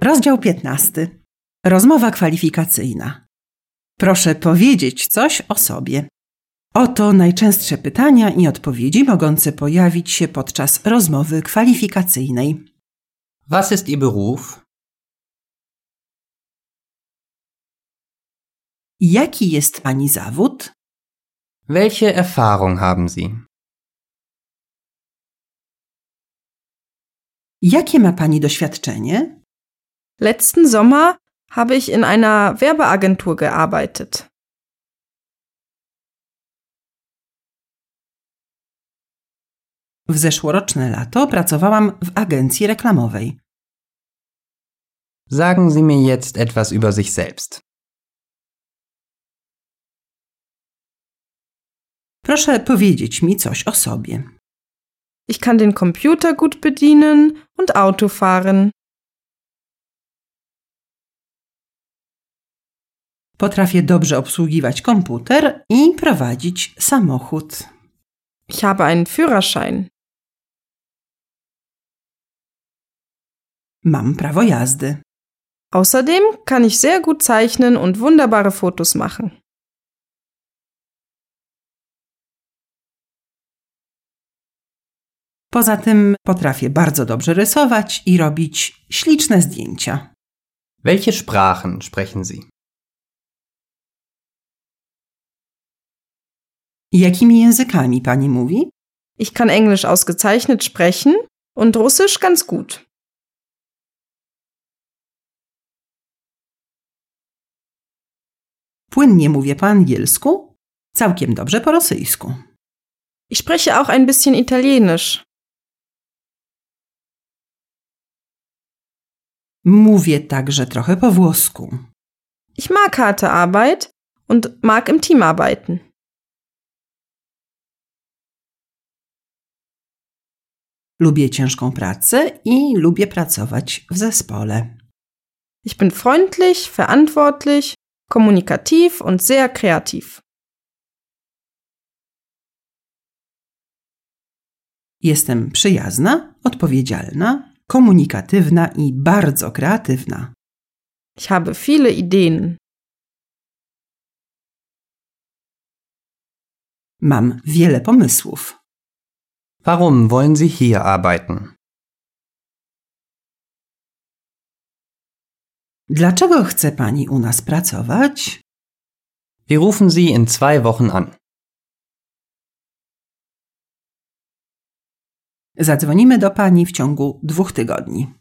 Rozdział 15. Rozmowa kwalifikacyjna. Proszę powiedzieć coś o sobie. Oto najczęstsze pytania i odpowiedzi mogące pojawić się podczas rozmowy kwalifikacyjnej. Was ist Ihr Beruf? Jaki jest Pani zawód? Welche Erfahrung haben Sie? Jakie ma Pani doświadczenie? Letzten Sommer habe ich in einer Werbeagentur gearbeitet. W zeszłoroczne lato pracowałam w agencji reklamowej. Sagen Sie mir jetzt etwas über sich selbst. Proszę powiedzieć mi coś o sobie. Ich kann den Computer gut bedienen und Auto fahren. Potrafię dobrze obsługiwać komputer i prowadzić samochód. Ich habe einen Führerschein. Mam prawo jazdy. Außerdem kann ich sehr gut zeichnen und wunderbare Fotos machen. Poza tym potrafię bardzo dobrze rysować i robić śliczne zdjęcia. Welche Sprachen sprechen Sie? Jakimi językami pani mówi? Ich kann Englisch ausgezeichnet sprechen und Russisch ganz gut. Płynnie mówię po angielsku, całkiem dobrze po rosyjsku. Ich spreche auch ein bisschen Italienisch. Mówię także trochę po włosku. Ich mag harte Arbeit und mag im Team arbeiten. Lubię ciężką pracę i lubię pracować w zespole. Ich bin freundlich, verantwortlich, kommunikativ und sehr kreativ. Jestem przyjazna, odpowiedzialna, komunikatywna i bardzo kreatywna. Ich habe viele Ideen. Mam wiele pomysłów. Warum wollen Sie hier arbeiten? Dlaczego chce pani u nas pracować? Wir rufen Sie in zwei Wochen an. Zadzwonimy do pani w ciągu dwóch tygodni.